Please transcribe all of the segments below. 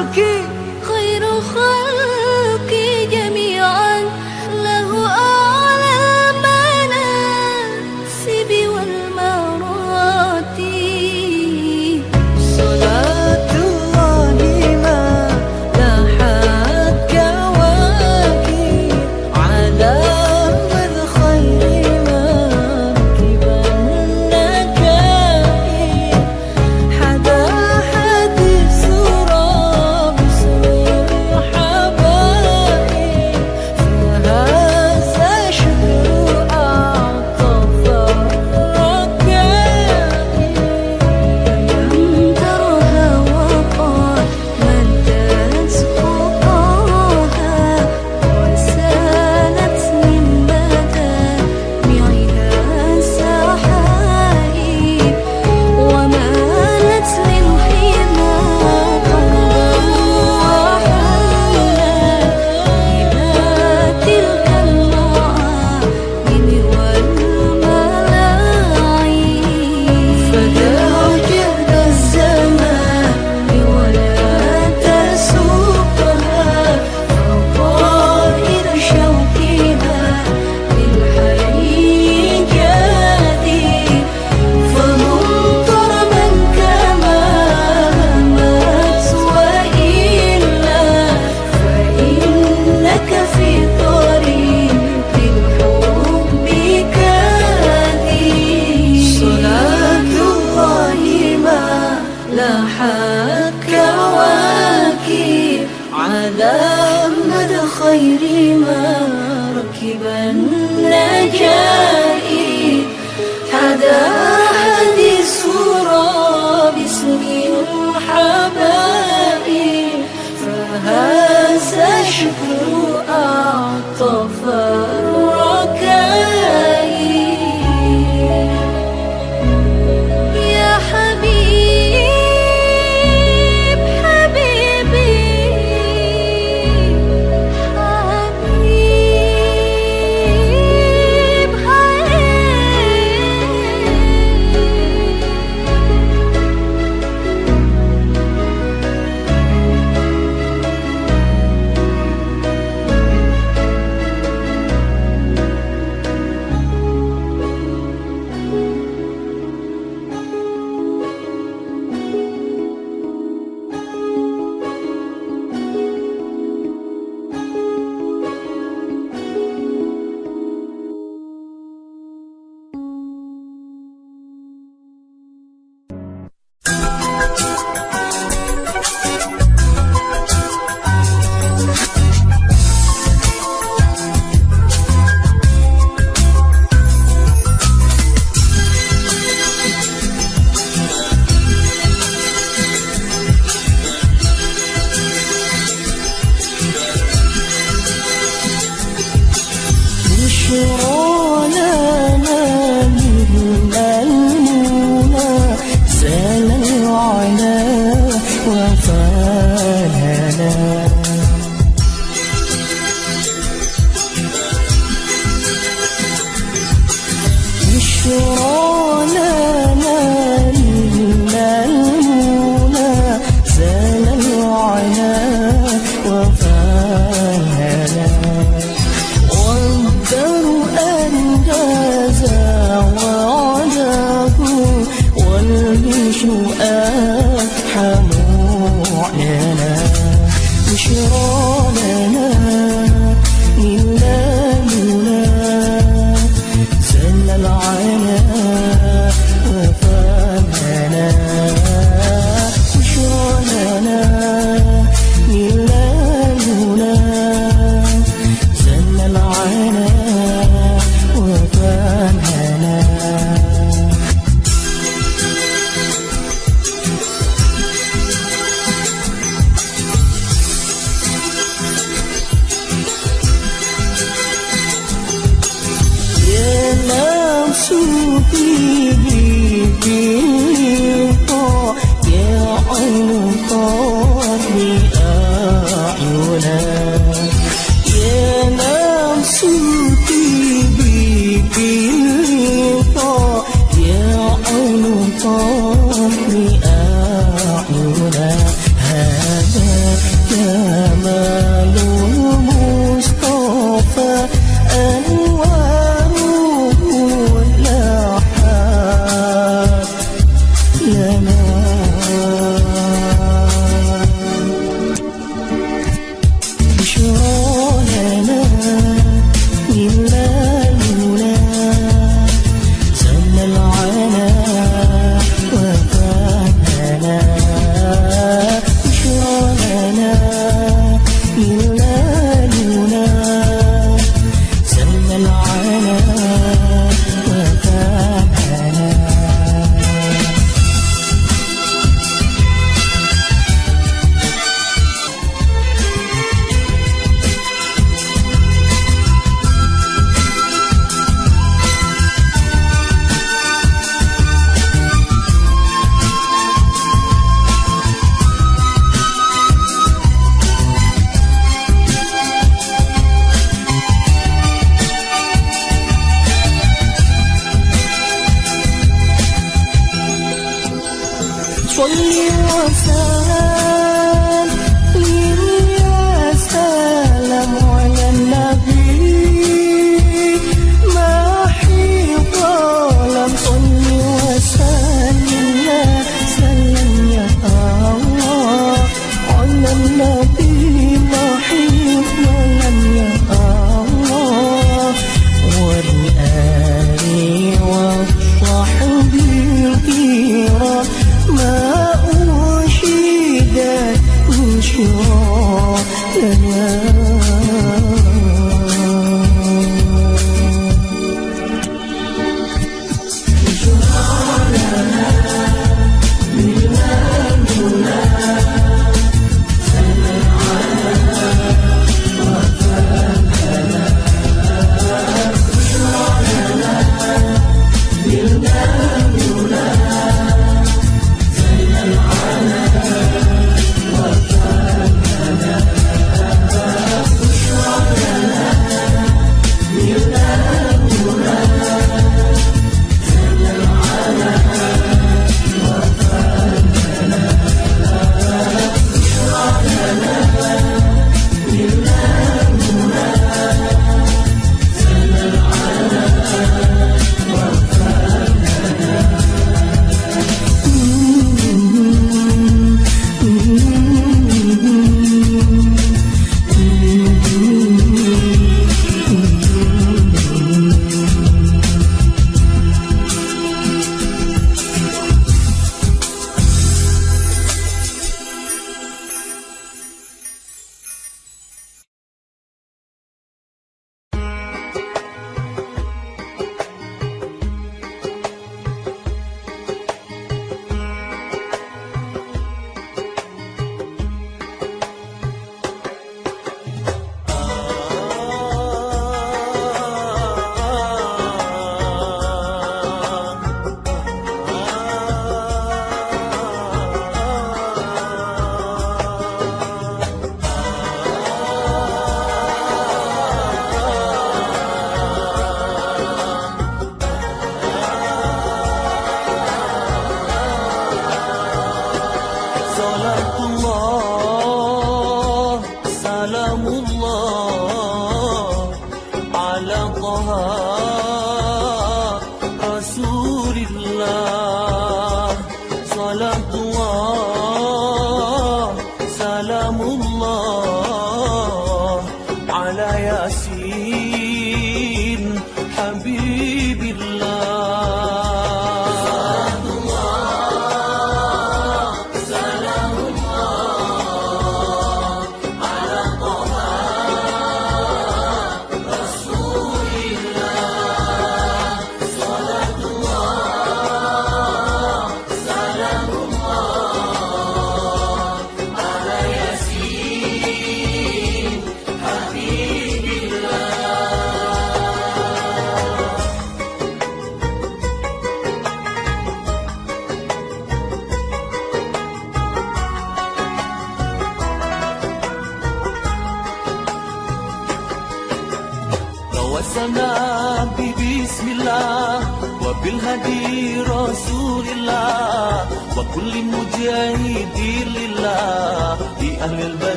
looking غير ما ركبا time.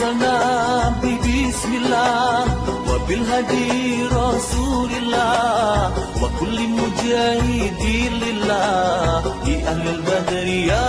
sana. Bi bismillah. Wa bil hadi rasulillah. Wa kulli mujahidin lillah. Di ahli badri ya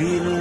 Be.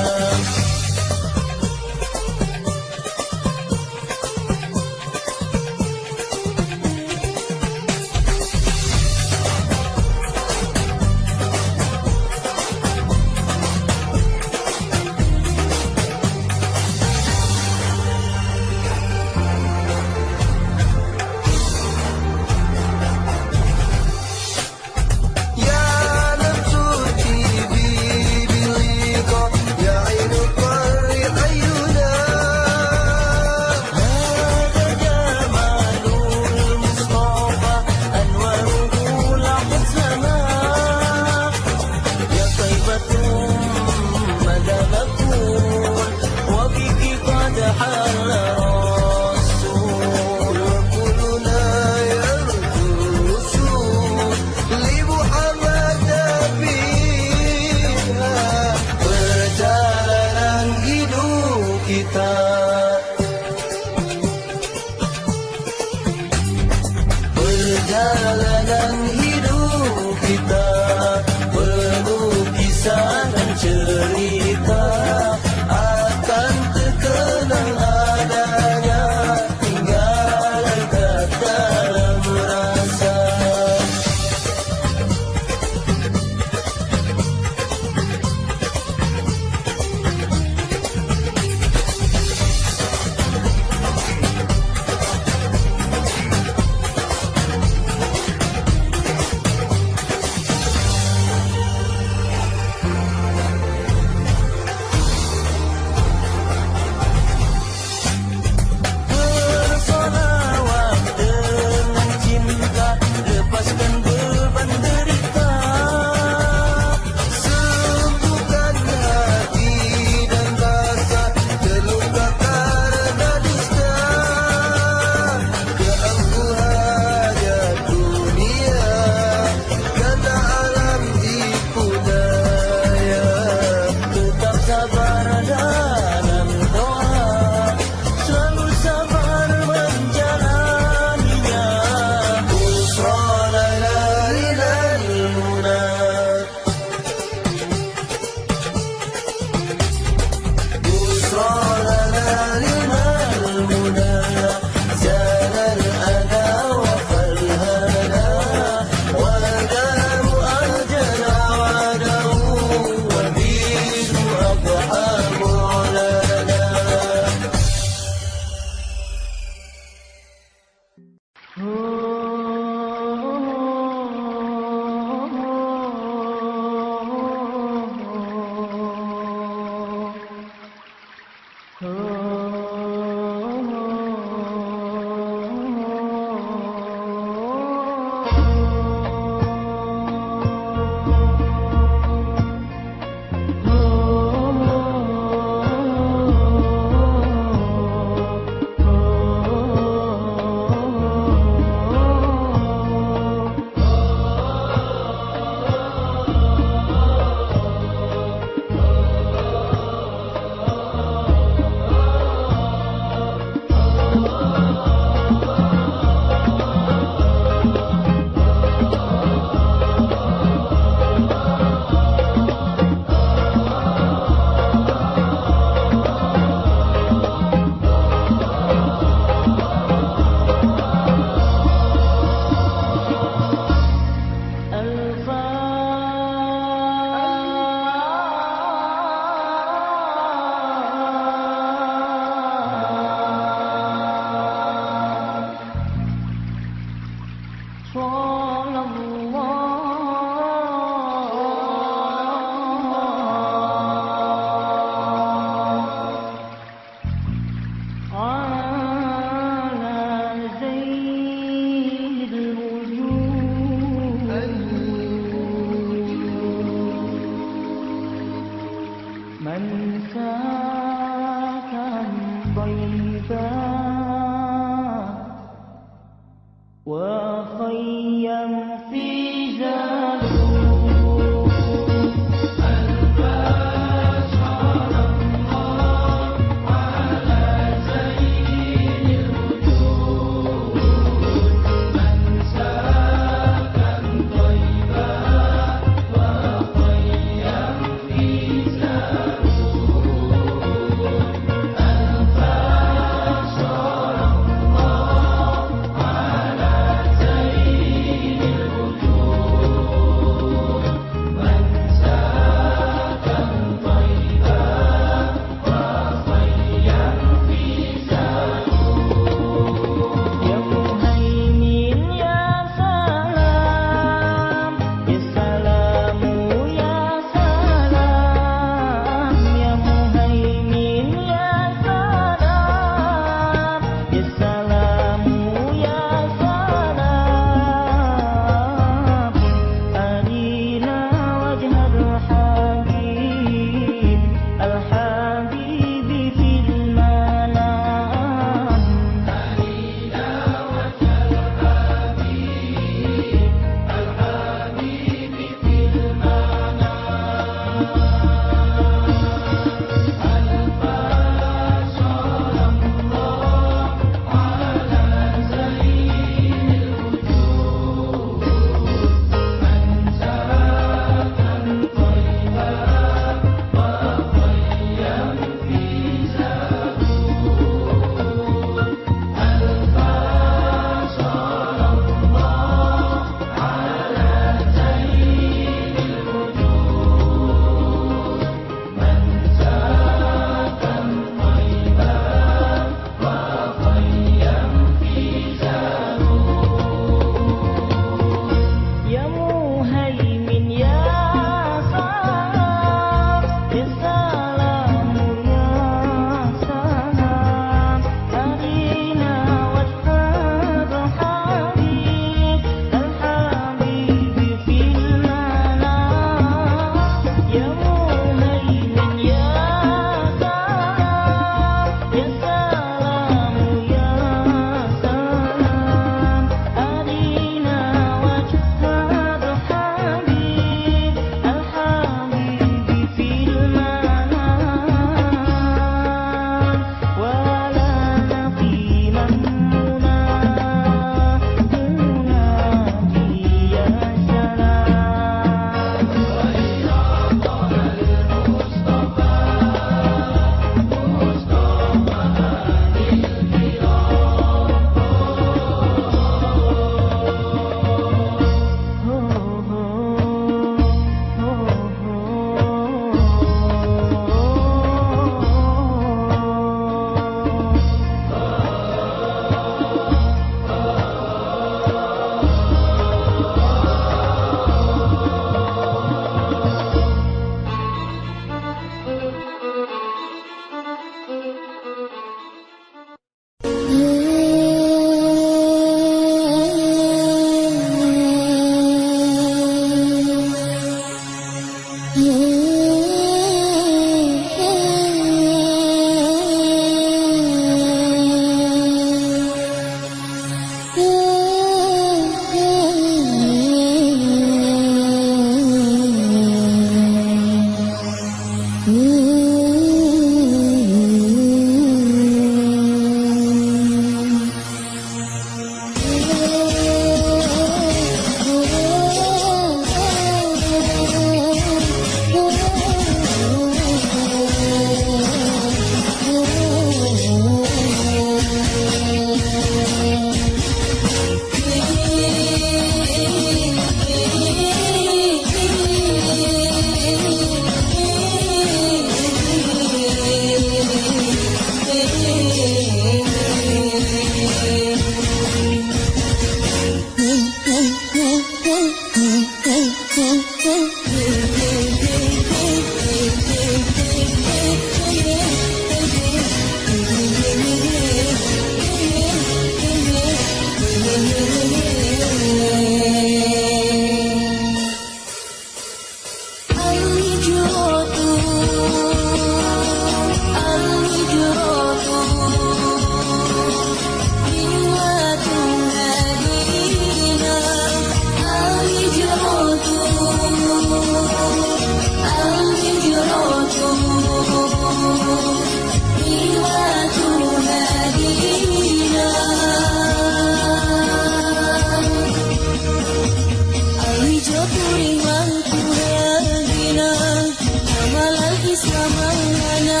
Islam ala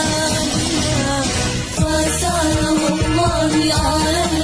dunia Fasalamu Allahi ala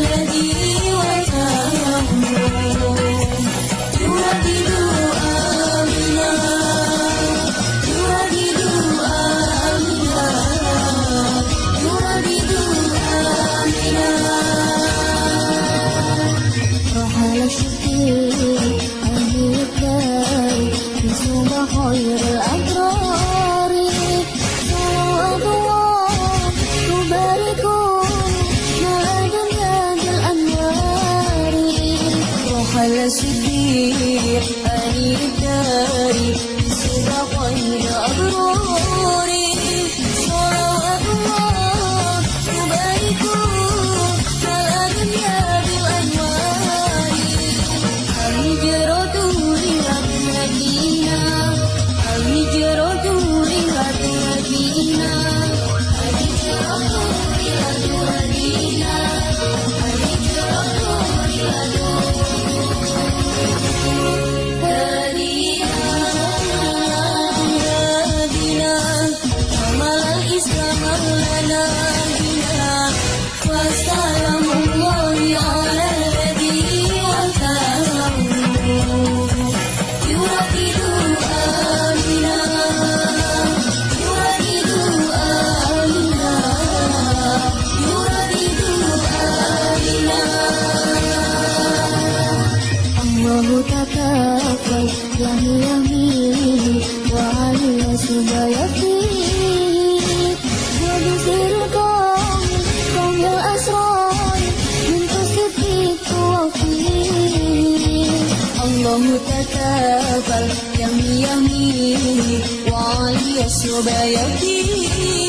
mà yakin الله تكافل يمي يميني وعلي الشبا يبكي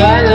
cada